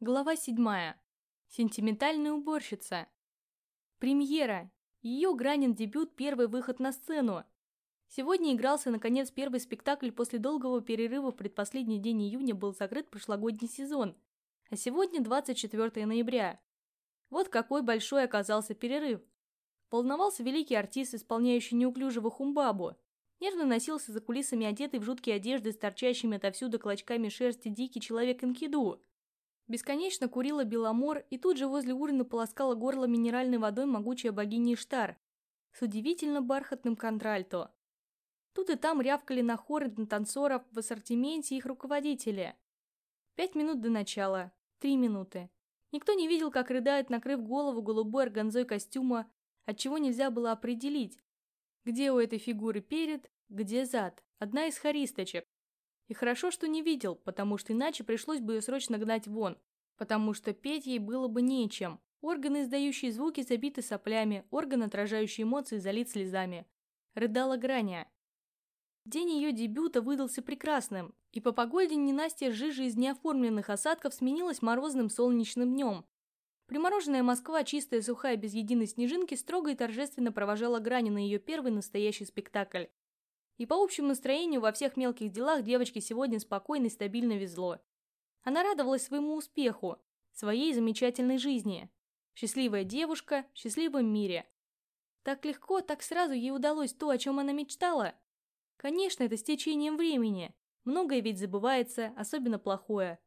Глава 7. Сентиментальная уборщица. Премьера. Ее Гранин дебют, первый выход на сцену. Сегодня игрался, наконец, первый спектакль после долгого перерыва в предпоследний день июня был закрыт прошлогодний сезон, а сегодня 24 ноября. Вот какой большой оказался перерыв. Волновался великий артист, исполняющий неуклюжего хумбабу. Нервно носился за кулисами одетый в жуткие одежды с торчащими отовсюду клочками шерсти дикий человек Инкиду. Бесконечно курила Беломор, и тут же возле урны полоскала горло минеральной водой могучая богиня Иштар с удивительно бархатным контральто. Тут и там рявкали на хоры на танцоров в ассортименте их руководители. Пять минут до начала. Три минуты. Никто не видел, как рыдает, накрыв голову голубой органзой костюма, отчего нельзя было определить, где у этой фигуры перед, где зад. Одна из хористочек. И хорошо, что не видел, потому что иначе пришлось бы ее срочно гнать вон, потому что петь ей было бы нечем. Органы, издающие звуки, забиты соплями, орган, отражающий эмоции, залит слезами. Рыдала Граня. День ее дебюта выдался прекрасным, и по погоде ненастья жижи из неоформленных осадков сменилась морозным солнечным днем. Примороженная Москва, чистая, сухая, без единой снежинки, строго и торжественно провожала Грани на ее первый настоящий спектакль. И по общему настроению во всех мелких делах девочке сегодня спокойно и стабильно везло. Она радовалась своему успеху, своей замечательной жизни. Счастливая девушка в счастливом мире. Так легко, так сразу ей удалось то, о чем она мечтала. Конечно, это с течением времени. Многое ведь забывается, особенно плохое.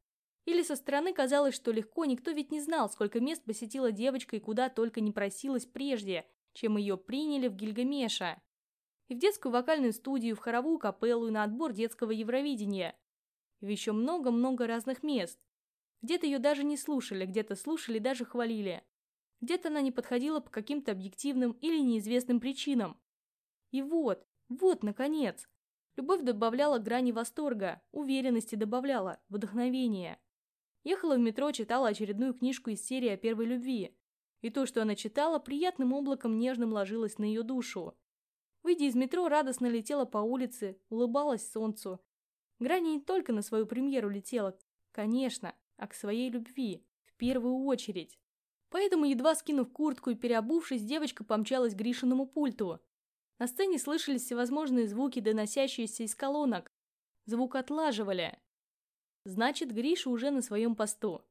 Или со стороны казалось, что легко, никто ведь не знал, сколько мест посетила девочка и куда только не просилась прежде, чем ее приняли в Гильгамеша и в детскую вокальную студию, в хоровую капеллу и на отбор детского Евровидения. И еще много-много разных мест. Где-то ее даже не слушали, где-то слушали даже хвалили. Где-то она не подходила по каким-то объективным или неизвестным причинам. И вот, вот, наконец. Любовь добавляла грани восторга, уверенности добавляла, вдохновения. Ехала в метро, читала очередную книжку из серии о первой любви. И то, что она читала, приятным облаком нежным ложилось на ее душу. Выйдя из метро, радостно летела по улице, улыбалась солнцу. Грани не только на свою премьеру летела, конечно, а к своей любви, в первую очередь. Поэтому, едва скинув куртку и переобувшись, девочка помчалась к Гришиному пульту. На сцене слышались всевозможные звуки, доносящиеся из колонок. Звук отлаживали. Значит, Гриша уже на своем посту.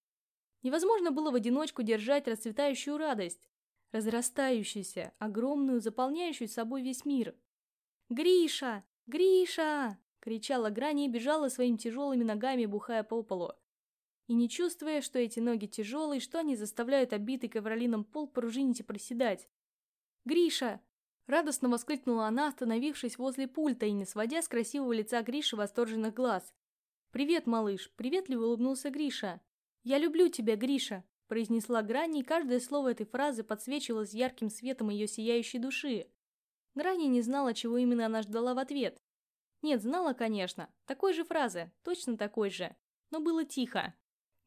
Невозможно было в одиночку держать расцветающую радость разрастающуюся, огромную, заполняющую собой весь мир. «Гриша! Гриша!» — кричала Грани и бежала своими тяжелыми ногами, бухая по полу. И не чувствуя, что эти ноги тяжелые, что они заставляют обитый ковролином пол пружинить и проседать. «Гриша!» — радостно воскликнула она, остановившись возле пульта и не сводя с красивого лица Гриши восторженных глаз. «Привет, малыш!» — приветливо улыбнулся Гриша. «Я люблю тебя, Гриша!» Произнесла Грани, и каждое слово этой фразы подсвечивалось ярким светом ее сияющей души. Грани не знала, чего именно она ждала в ответ. Нет, знала, конечно, такой же фразы, точно такой же, но было тихо.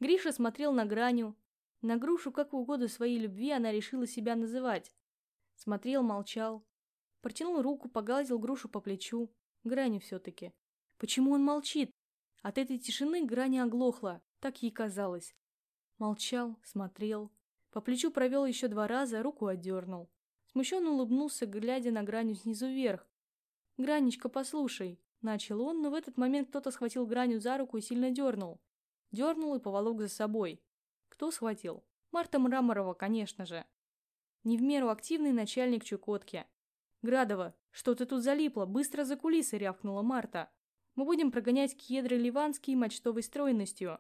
Гриша смотрел на Граню, на грушу, как угодно своей любви она решила себя называть. Смотрел, молчал. Протянул руку, погладил грушу по плечу. Граню все-таки. Почему он молчит? От этой тишины Граня оглохла, так ей казалось. Молчал, смотрел. По плечу провел еще два раза, руку отдернул. Смущенно улыбнулся, глядя на Граню снизу вверх. «Гранечка, послушай», — начал он, но в этот момент кто-то схватил Граню за руку и сильно дернул. Дернул и поволок за собой. Кто схватил? Марта Мраморова, конечно же. Не в меру активный начальник Чукотки. «Градова, что ты тут залипла? Быстро за кулисы!» — рявкнула Марта. «Мы будем прогонять кедры ливанские мочтовой стройностью.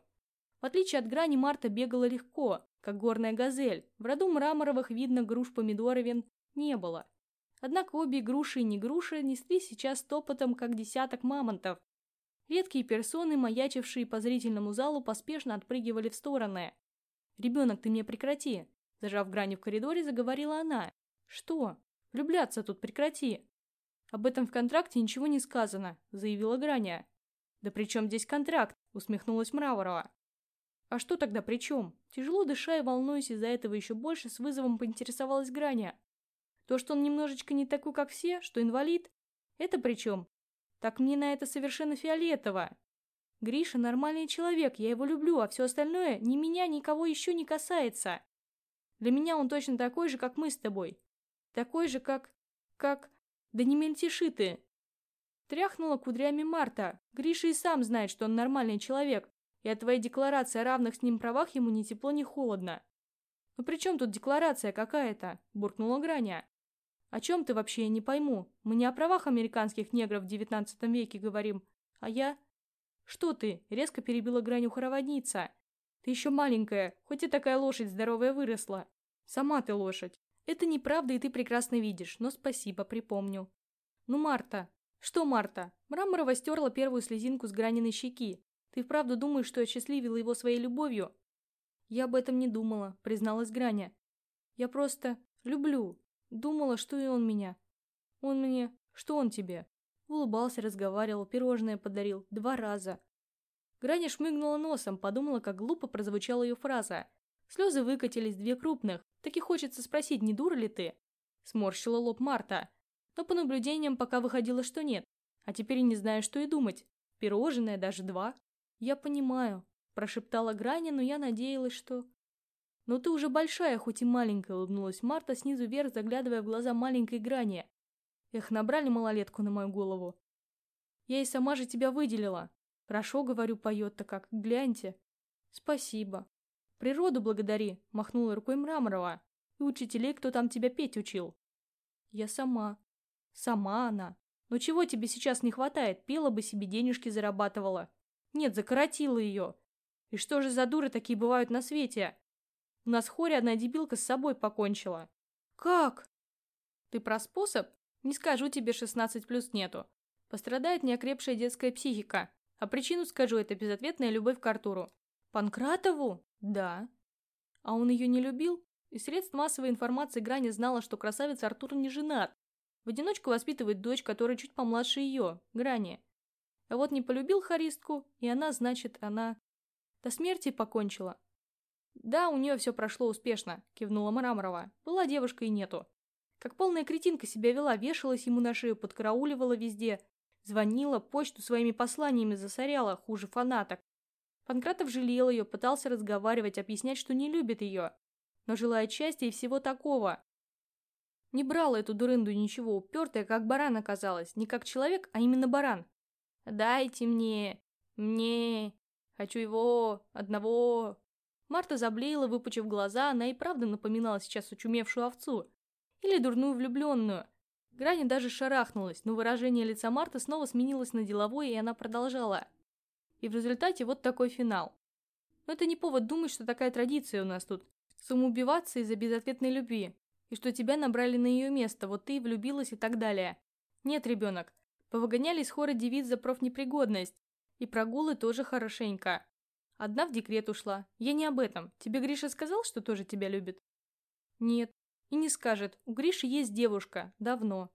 В отличие от грани, Марта бегала легко, как горная газель. В роду Мраморовых, видно, груш помидоровин не было. Однако обе груши и не груши несли сейчас топотом, как десяток мамонтов. Редкие персоны, маячившие по зрительному залу, поспешно отпрыгивали в стороны. «Ребенок, ты мне прекрати!» Зажав грани в коридоре, заговорила она. «Что? Влюбляться тут прекрати!» «Об этом в контракте ничего не сказано», — заявила Граня. «Да при чем здесь контракт?» — усмехнулась Мраворова. А что тогда при чем? Тяжело дыша и волнуясь из-за этого еще больше, с вызовом поинтересовалась Граня. То, что он немножечко не такой, как все, что инвалид, это при чем? Так мне на это совершенно фиолетово. Гриша нормальный человек, я его люблю, а все остальное ни меня, никого еще не касается. Для меня он точно такой же, как мы с тобой. Такой же, как... как... Да не мельтеши ты. Тряхнула кудрями Марта. Гриша и сам знает, что он нормальный человек, и от твоей декларации о равных с ним правах ему ни тепло, ни холодно. «Ну при чем тут декларация какая-то?» – буркнула Граня. «О чем ты вообще, я не пойму. Мы не о правах американских негров в девятнадцатом веке говорим, а я...» «Что ты?» – резко перебила Граню хороводница. «Ты еще маленькая, хоть и такая лошадь здоровая выросла. Сама ты лошадь. Это неправда, и ты прекрасно видишь, но спасибо, припомню». «Ну, Марта...» «Что, Марта?» Мраморова стерла первую слезинку с Граниной щеки. «Ты вправду думаешь, что я счастливила его своей любовью?» «Я об этом не думала», — призналась Граня. «Я просто люблю. Думала, что и он меня. Он мне... Что он тебе?» Улыбался, разговаривал, пирожное подарил. Два раза. Граня шмыгнула носом, подумала, как глупо прозвучала ее фраза. Слезы выкатились, две крупных. Так и хочется спросить, не дура ли ты? Сморщила лоб Марта. Но по наблюдениям пока выходило, что нет. А теперь не знаю, что и думать. Пирожное, даже два. Я понимаю. Прошептала Граня, но я надеялась, что... «Но ты уже большая, хоть и маленькая», — улыбнулась Марта снизу вверх, заглядывая в глаза маленькой Грани. «Эх, набрали малолетку на мою голову». «Я и сама же тебя выделила». «Хорошо, — говорю, — поет-то как, гляньте». «Спасибо». «Природу благодари», — махнула рукой Мраморова. «И учителей, кто там тебя петь учил». «Я сама». «Сама она. Но чего тебе сейчас не хватает? Пела бы себе, денежки зарабатывала». «Нет, закоротила ее. И что же за дуры такие бывают на свете? У нас в хоре одна дебилка с собой покончила. Как? Ты про способ? Не скажу тебе, 16 плюс нету. Пострадает неокрепшая детская психика. А причину скажу, это безответная любовь к Артуру. Панкратову? Да. А он ее не любил? Из средств массовой информации Грани знала, что красавец Артур не женат. В одиночку воспитывает дочь, которая чуть помладше ее, Грани. А вот не полюбил харистку, и она, значит, она... До смерти покончила. Да, у нее все прошло успешно, кивнула Мраморова. Была девушка и нету. Как полная кретинка себя вела, вешалась ему на шею, подкарауливала везде. Звонила, почту своими посланиями засоряла, хуже фанаток. Панкратов жалел ее, пытался разговаривать, объяснять, что не любит ее. Но желает счастья и всего такого. Не брала эту дурынду ничего, упертая, как баран оказалась. Не как человек, а именно баран. «Дайте мне... мне...» Хочу его... одного...» Марта заблеяла, выпучив глаза, она и правда напоминала сейчас очумевшую овцу. Или дурную влюбленную. Грани даже шарахнулась, но выражение лица Марты снова сменилось на деловое, и она продолжала. И в результате вот такой финал. Но это не повод думать, что такая традиция у нас тут. Самоубиваться из-за безответной любви. И что тебя набрали на ее место, вот ты влюбилась и так далее. Нет, ребенок. Повыгоняли из хора девиц за профнепригодность. И прогулы тоже хорошенько. Одна в декрет ушла. Я не об этом. Тебе Гриша сказал, что тоже тебя любит? Нет. И не скажет. У Гриши есть девушка. Давно.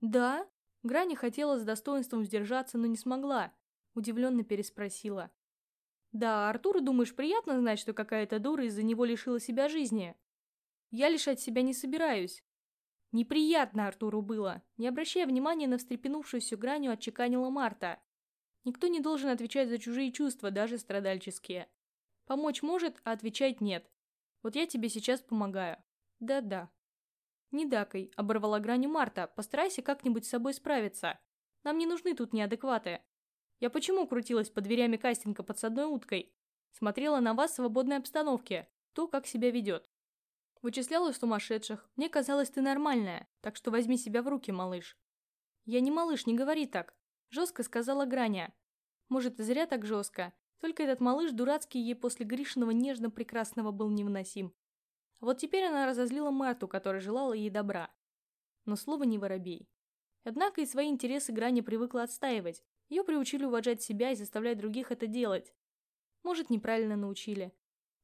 Да? Грани хотела с достоинством сдержаться, но не смогла. Удивленно переспросила. Да, Артуру, думаешь, приятно знать, что какая-то дура из-за него лишила себя жизни? Я лишать себя не собираюсь. Неприятно Артуру было. Не обращая внимания на встрепенувшуюся гранью, отчеканила Марта. Никто не должен отвечать за чужие чувства, даже страдальческие. Помочь может, а отвечать нет. Вот я тебе сейчас помогаю. Да-да. Не дакай, оборвала гранью Марта, постарайся как-нибудь с собой справиться. Нам не нужны тут неадекваты. Я почему крутилась под дверями кастинга под подсадной уткой? Смотрела на вас в свободной обстановке, то, как себя ведет. Вычисляла сумасшедших. Мне казалось, ты нормальная, так что возьми себя в руки, малыш. Я не малыш, не говори так. Жестко сказала Граня. Может, и зря так жестко. Только этот малыш дурацкий ей после Гришиного нежно-прекрасного был невыносим. Вот теперь она разозлила Марту, которая желала ей добра. Но слово не воробей. Однако и свои интересы Граня привыкла отстаивать. Ее приучили уважать себя и заставлять других это делать. Может, неправильно научили.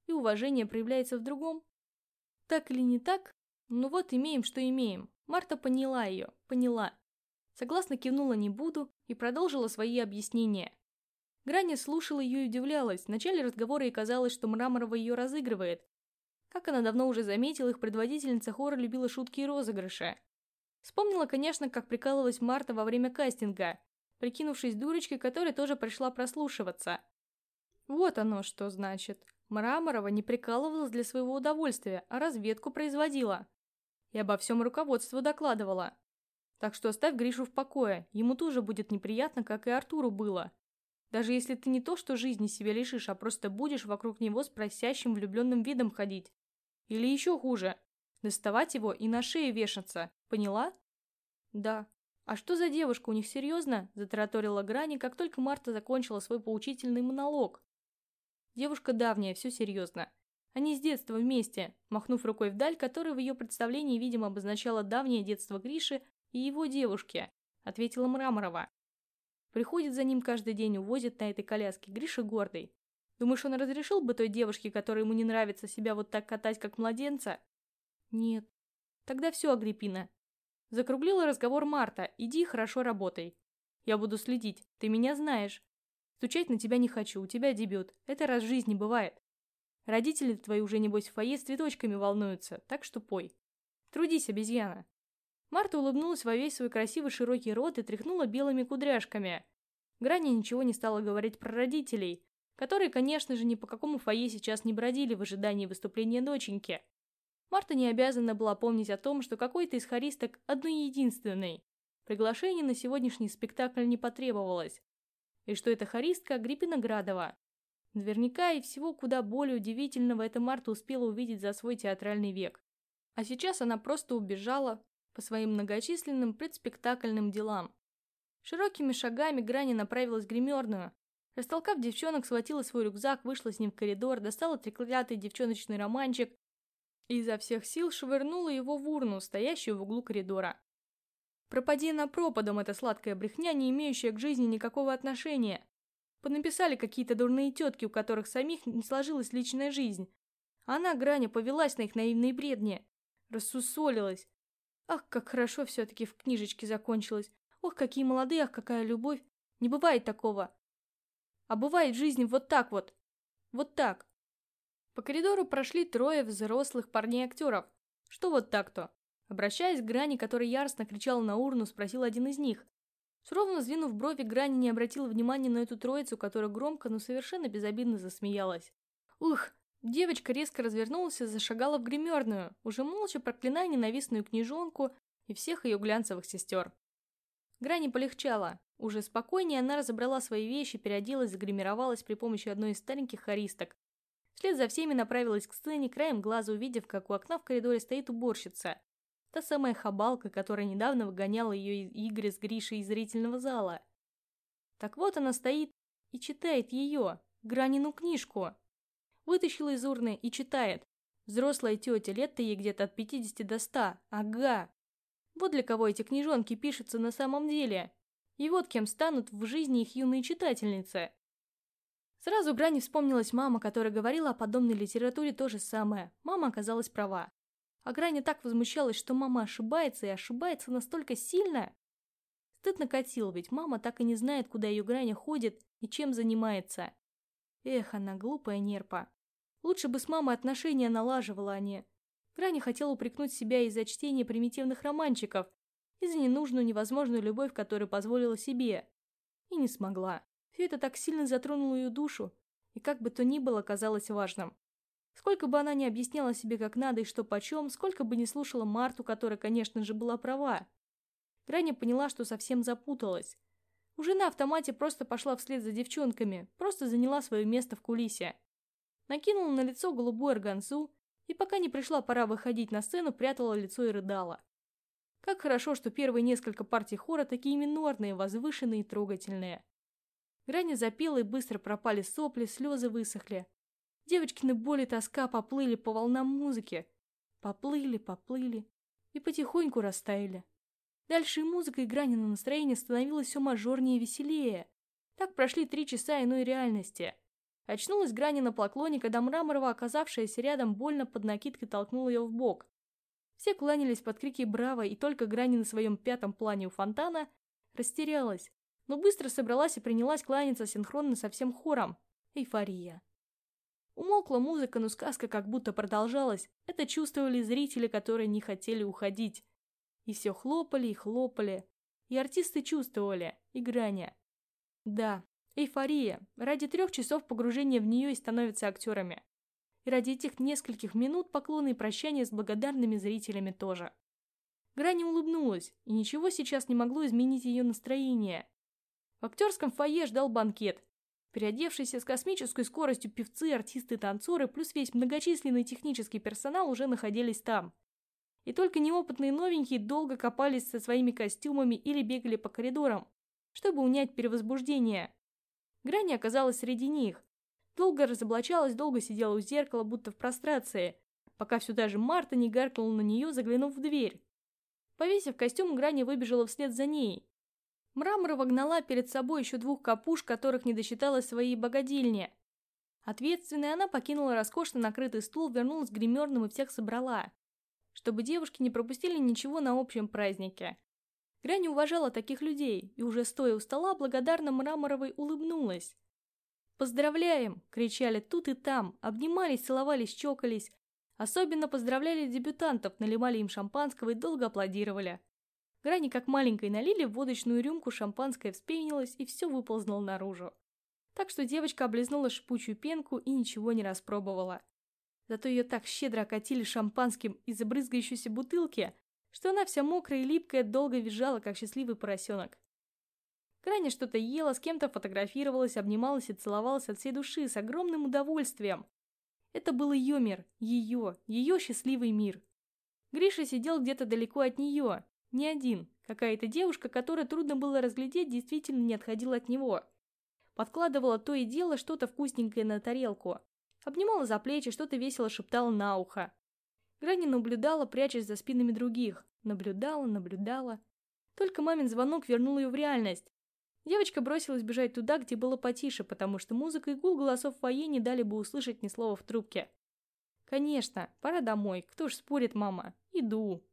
И уважение проявляется в другом. Так или не так? Ну вот имеем, что имеем. Марта поняла ее, поняла. Согласно кивнула «не буду» и продолжила свои объяснения. Граня слушала ее и удивлялась. В начале разговора ей казалось, что Мраморова ее разыгрывает. Как она давно уже заметила, их предводительница хора любила шутки и розыгрыши. Вспомнила, конечно, как прикалывалась Марта во время кастинга. прикинувшись дурочкой, которая тоже пришла прослушиваться. Вот оно что значит. Мраморова не прикалывалась для своего удовольствия, а разведку производила. И обо всем руководству докладывала. Так что оставь Гришу в покое, ему тоже будет неприятно, как и Артуру было. Даже если ты не то, что жизни себе лишишь, а просто будешь вокруг него с просящим влюбленным видом ходить. Или еще хуже, доставать его и на шее вешаться, поняла? Да. А что за девушка у них серьезно? Затараторила Грани, как только Марта закончила свой поучительный монолог. Девушка давняя, все серьезно. Они с детства вместе, махнув рукой вдаль, которая в ее представлении, видимо, обозначала давнее детство Гриши и его девушки, ответила Мраморова. Приходит за ним каждый день, увозит на этой коляске. Гриша гордый. Думаешь, он разрешил бы той девушке, которой ему не нравится, себя вот так катать, как младенца? Нет. Тогда все, Агриппина. Закруглила разговор Марта. Иди хорошо работай. Я буду следить. Ты меня знаешь. Стучать на тебя не хочу, у тебя дебют. Это раз в жизни бывает. Родители твои уже, небось, в фойе с цветочками волнуются, так что пой. Трудись, обезьяна. Марта улыбнулась во весь свой красивый широкий рот и тряхнула белыми кудряшками. Грани ничего не стала говорить про родителей, которые, конечно же, ни по какому фойе сейчас не бродили в ожидании выступления доченьки. Марта не обязана была помнить о том, что какой-то из хористок одной единственной. Приглашение на сегодняшний спектакль не потребовалось. И что эта хористка Агриппина Градова. Наверняка и всего куда более удивительного эта Марта успела увидеть за свой театральный век. А сейчас она просто убежала, по своим многочисленным предспектакльным делам. Широкими шагами Грани направилась в гримерную. Растолкав девчонок, схватила свой рюкзак, вышла с ним в коридор, достала треклятый девчоночный романчик и изо всех сил швырнула его в урну, стоящую в углу коридора. Пропади на пропадом эта сладкая брехня, не имеющая к жизни никакого отношения. Понаписали какие-то дурные тетки, у которых самих не сложилась личная жизнь. Она, Граня, повелась на их наивные бредни. Рассусолилась, Ах, как хорошо все-таки в книжечке закончилось. Ох, какие молодые, ах, какая любовь. Не бывает такого. А бывает в жизни вот так вот. Вот так. По коридору прошли трое взрослых парней-актеров. Что вот так-то? Обращаясь к Грани, который яростно кричал на урну, спросил один из них. Суровно сдвинув брови, Грани не обратила внимания на эту троицу, которая громко, но совершенно безобидно засмеялась. Ух, Девочка резко развернулась и зашагала в гримерную, уже молча проклиная ненавистную книжонку и всех ее глянцевых сестер. Грани полегчала. Уже спокойнее она разобрала свои вещи, переоделась, загримировалась при помощи одной из стареньких хористок. Вслед за всеми направилась к сцене, краем глаза увидев, как у окна в коридоре стоит уборщица. Та самая хабалка, которая недавно выгоняла ее игры с Гришей из зрительного зала. Так вот она стоит и читает ее, Гранину книжку. Вытащила из урны и читает. Взрослая тетя, лет-то ей где-то от 50 до 100. Ага. Вот для кого эти книжонки пишутся на самом деле. И вот кем станут в жизни их юные читательницы. Сразу Грани вспомнилась мама, которая говорила о подобной литературе то же самое. Мама оказалась права. А Грани так возмущалась, что мама ошибается и ошибается настолько сильно. Стыд накатил, ведь мама так и не знает, куда ее Граня ходит и чем занимается. Эх, она глупая нерпа. Лучше бы с мамой отношения налаживала они. Грани хотела упрекнуть себя из-за чтения примитивных романчиков и за ненужную невозможную любовь, которую позволила себе. И не смогла. Все это так сильно затронуло ее душу, и как бы то ни было казалось важным. Сколько бы она ни объясняла себе как надо и что почем, сколько бы ни слушала Марту, которая, конечно же, была права. Граня поняла, что совсем запуталась. Уже на автомате просто пошла вслед за девчонками, просто заняла свое место в кулисе накинула на лицо голубую органзу и пока не пришла пора выходить на сцену, прятала лицо и рыдала. Как хорошо, что первые несколько партий хора такие минорные, возвышенные и трогательные. Грани запела и быстро пропали сопли, слезы высохли. Девочкины боли и тоска поплыли по волнам музыки. Поплыли, поплыли и потихоньку растаяли. Дальше и музыка, и Гранина настроение становилось все мажорнее и веселее. Так прошли три часа иной реальности. Очнулась Грани на поклоне, когда Мраморова, оказавшаяся рядом, больно под накидкой толкнула ее в бок. Все кланялись под крики «Браво!» и только Грани на своем пятом плане у фонтана растерялась, но быстро собралась и принялась кланяться синхронно со всем хором. Эйфория. Умолкла музыка, но сказка как будто продолжалась. Это чувствовали зрители, которые не хотели уходить. И все хлопали и хлопали. И артисты чувствовали. и Граня. Да, эйфория. Ради трех часов погружения в нее и становятся актерами. И ради этих нескольких минут поклона и прощания с благодарными зрителями тоже. Граня улыбнулась, и ничего сейчас не могло изменить ее настроение. В актерском фойе ждал банкет. Переодевшиеся с космической скоростью певцы, артисты, танцоры, плюс весь многочисленный технический персонал уже находились там. И только неопытные новенькие долго копались со своими костюмами или бегали по коридорам, чтобы унять перевозбуждение. Грани оказалась среди них. Долго разоблачалась, долго сидела у зеркала, будто в прострации, пока все та же Марта не гаркнула на нее, заглянув в дверь. Повесив костюм, Грани выбежала вслед за ней. Мраморова гнала перед собой еще двух капуш, которых не досчиталась своей богадельне. Ответственная она покинула роскошно накрытый стул, вернулась к гримерным и всех собрала. Чтобы девушки не пропустили ничего на общем празднике. Грани уважала таких людей и уже стоя у стола благодарно Мраморовой улыбнулась. «Поздравляем!» – кричали тут и там, обнимались, целовались, чокались, Особенно поздравляли дебютантов, наливали им шампанского и долго аплодировали. Грани как маленькой налили в водочную рюмку, шампанское вспенилось и все выползло наружу. Так что девочка облизнула шипучую пенку и ничего не распробовала. Зато ее так щедро окатили шампанским из забрызгающейся бутылки, что она вся мокрая и липкая долго визжала, как счастливый поросенок. Грани что-то ела, с кем-то фотографировалась, обнималась и целовалась от всей души с огромным удовольствием, это был ее мир, ее, ее счастливый мир. Гриша сидел где-то далеко от нее, не один. Какая-то девушка, которой трудно было разглядеть, действительно не отходила от него. Подкладывала то и дело что-то вкусненькое на тарелку. Обнимала за плечи, что-то весело шептала на ухо. Грани наблюдала, прячась за спинами других. Наблюдала, наблюдала. Только мамин звонок вернул ее в реальность. Девочка бросилась бежать туда, где было потише, потому что музыка и гул голосов в фойе не дали бы услышать ни слова в трубке. «Конечно, пора домой, кто ж спорит, мама? Иду».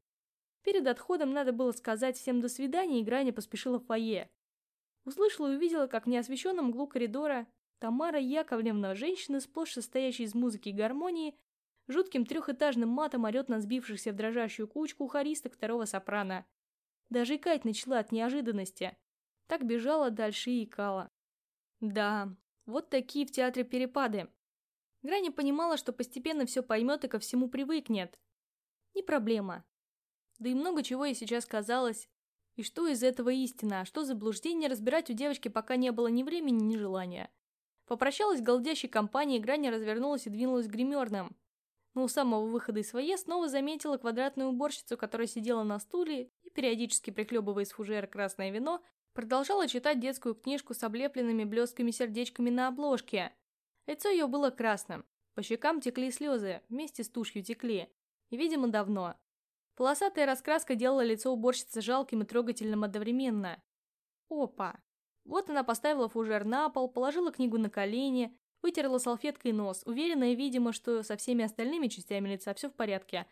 Перед отходом надо было сказать всем до свидания, и Граня поспешила в фойе. Услышала и увидела, как в неосвещенном углу коридора Тамара Яковлевна, женщина, сплошь состоящая из музыки и гармонии, жутким трехэтажным матом орет на сбившихся в дрожащую кучку хористок второго сопрано. Даже икать начала от неожиданности. Так бежала дальше и икала. Да, вот такие в театре перепады. Грани понимала, что постепенно все поймет и ко всему привыкнет. Не проблема. Да и много чего ей сейчас казалось. И что из этого истина, а что заблуждение, разбирать у девочки пока не было ни времени, ни желания. Попрощалась с голдящей компанией, Грани развернулась и двинулась к гримерным. Но у самого выхода из своей снова заметила квадратную уборщицу, которая сидела на стуле и, периодически прихлебывая из фужера красное вино, Продолжала читать детскую книжку с облепленными блестками сердечками на обложке. Лицо ее было красным. По щекам текли слезы, вместе с тушью текли. И, видимо, давно. Полосатая раскраска делала лицо уборщицы жалким и трогательным одновременно. Опа! Вот она поставила фужер на пол, положила книгу на колени, вытерла салфеткой нос, уверенная, видимо, что со всеми остальными частями лица все в порядке.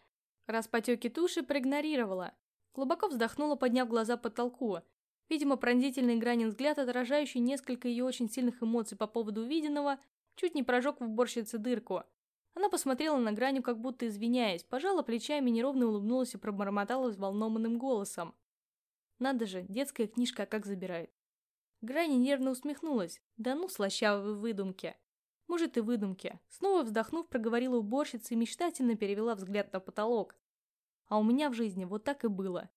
Раз потеки туши проигнорировала. Глубоко вздохнула, подняв глаза потолку. Видимо, пронзительный Гранин взгляд, отражающий несколько ее очень сильных эмоций по поводу увиденного, чуть не прожег в уборщице дырку. Она посмотрела на Граню, как будто извиняясь, пожала плечами, неровно улыбнулась и пробормотала взволнованным голосом. Надо же, детская книжка как забирает. Грани нервно усмехнулась. Да ну, слащавые выдумки. Может и выдумки. Снова вздохнув, проговорила уборщица и мечтательно перевела взгляд на потолок. А у меня в жизни вот так и было.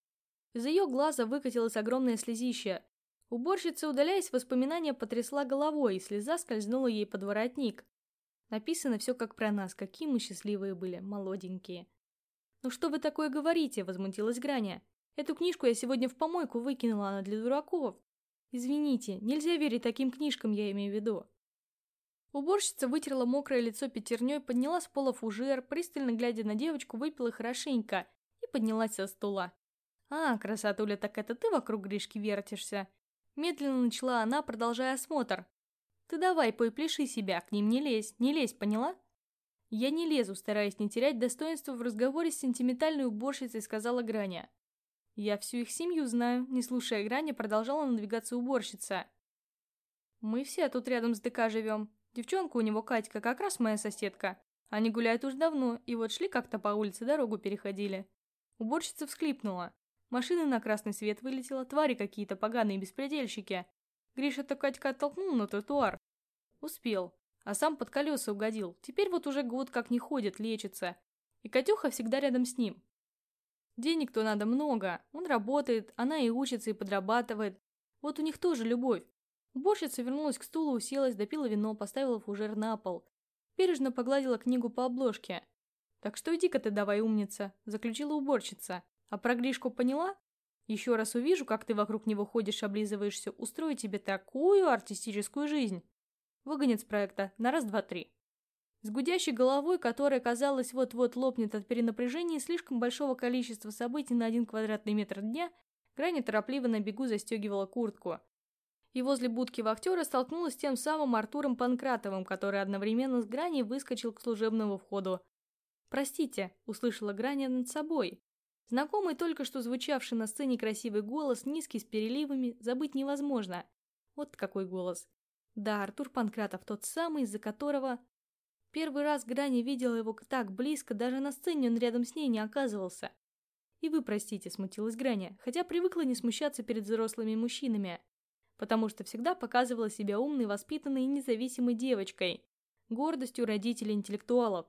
Из ее глаза выкатилось огромное слезище. Уборщица, удаляясь, воспоминания потрясла головой, и слеза скользнула ей под воротник. Написано все как про нас, какие мы счастливые были, молоденькие. «Ну что вы такое говорите?» – возмутилась Граня. «Эту книжку я сегодня в помойку выкинула, она для дураков. Извините, нельзя верить таким книжкам, я имею в виду». Уборщица вытерла мокрое лицо пятерней, подняла с пола фужер, пристально глядя на девочку, выпила хорошенько и поднялась со стула. «А, красотуля, так это ты вокруг Гришки вертишься?» Медленно начала она, продолжая осмотр. «Ты давай, пой, пляши себя, к ним не лезь, не лезь, поняла?» «Я не лезу, стараясь не терять достоинства в разговоре с сентиментальной уборщицей», сказала Граня. «Я всю их семью знаю», не слушая Граня, продолжала надвигаться уборщица. «Мы все тут рядом с ДК живем. Девчонка у него Катька, как раз моя соседка. Они гуляют уж давно, и вот шли как-то по улице, дорогу переходили». Уборщица всхлипнула. Машина на красный свет вылетела, твари какие-то поганые беспредельщики. Гриша-то Катька оттолкнул на тротуар. Успел, а сам под колеса угодил. Теперь вот уже год как не ходит, лечится. И Катюха всегда рядом с ним. Денег-то надо много, он работает, она и учится, и подрабатывает. Вот у них тоже любовь. Уборщица вернулась к стулу, уселась, допила вино, поставила фужер на пол. Бережно погладила книгу по обложке. «Так что иди-ка ты давай, умница», – заключила уборщица. «А про Гришку поняла? Еще раз увижу, как ты вокруг него ходишь, облизываешься, устрою тебе такую артистическую жизнь». Выгонит с проекта на раз-два-три. С гудящей головой, которая, казалось, вот-вот лопнет от перенапряжения слишком большого количества событий на один квадратный метр дня, Грани торопливо на бегу застегивала куртку. И возле будки вахтера столкнулась с тем самым Артуром Панкратовым, который одновременно с Грани выскочил к служебному входу. «Простите», — услышала Грани над собой. Знакомый только что звучавший на сцене красивый голос, низкий с переливами, забыть невозможно. Вот какой голос. Да, Артур Панкратов, тот самый, из-за которого... Первый раз Грани видела его так близко, даже на сцене он рядом с ней не оказывался. И вы простите, смутилась Граня, хотя привыкла не смущаться перед взрослыми мужчинами, потому что всегда показывала себя умной, воспитанной и независимой девочкой, гордостью родителей интеллектуалов.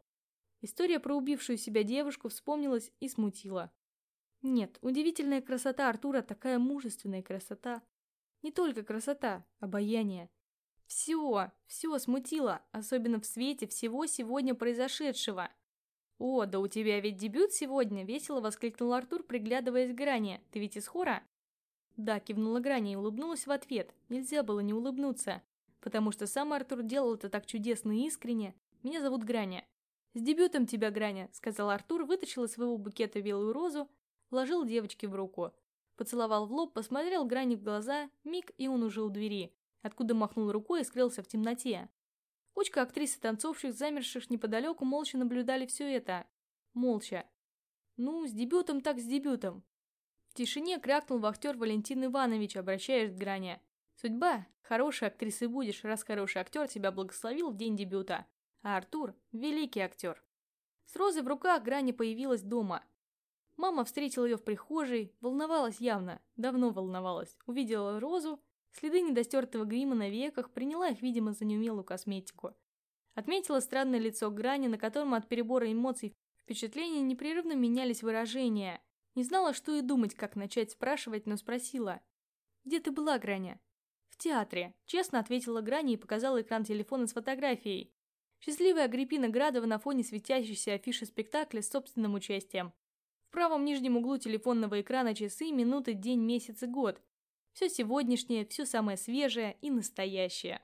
История про убившую себя девушку вспомнилась и смутила. Нет, удивительная красота Артура, такая мужественная красота. Не только красота, обаяние. Все, все смутило, особенно в свете всего сегодня произошедшего. «О, да у тебя ведь дебют сегодня!» – весело воскликнул Артур, приглядываясь к Грани. «Ты ведь из хора?» Да, кивнула Грани и улыбнулась в ответ. Нельзя было не улыбнуться, потому что сам Артур делал это так чудесно и искренне. «Меня зовут Граня». «С дебютом тебя, Граня!» – сказал Артур, вытащил из своего букета белую розу, вложил девочке в руку. Поцеловал в лоб, посмотрел Грани в глаза, миг, и он уже у двери, откуда махнул рукой и скрылся в темноте. Кучка актрис и танцовщик, замерших неподалеку, молча наблюдали все это. Молча. Ну, с дебютом так с дебютом. В тишине крякнул вахтер Валентин Иванович, обращаясь к Гране. Судьба. Хорошей актрисой будешь, раз хороший актер тебя благословил в день дебюта. А Артур – великий актер. С розой в руках Грани появилась дома. Мама встретила ее в прихожей, волновалась явно, давно волновалась. Увидела розу Следы недостертого грима на веках приняла их, видимо, за неумелую косметику. Отметила странное лицо Грани, на котором от перебора эмоций впечатления непрерывно менялись выражения. Не знала, что и думать, как начать спрашивать, но спросила. «Где ты была, Граня?» «В театре», – честно ответила Грани и показала экран телефона с фотографией. Счастливая Агриппина Градова на фоне светящейся афиши спектакля с собственным участием. В правом нижнем углу телефонного экрана часы, минуты, день, месяц и год – все сегодняшнее, все самое свежее и настоящее.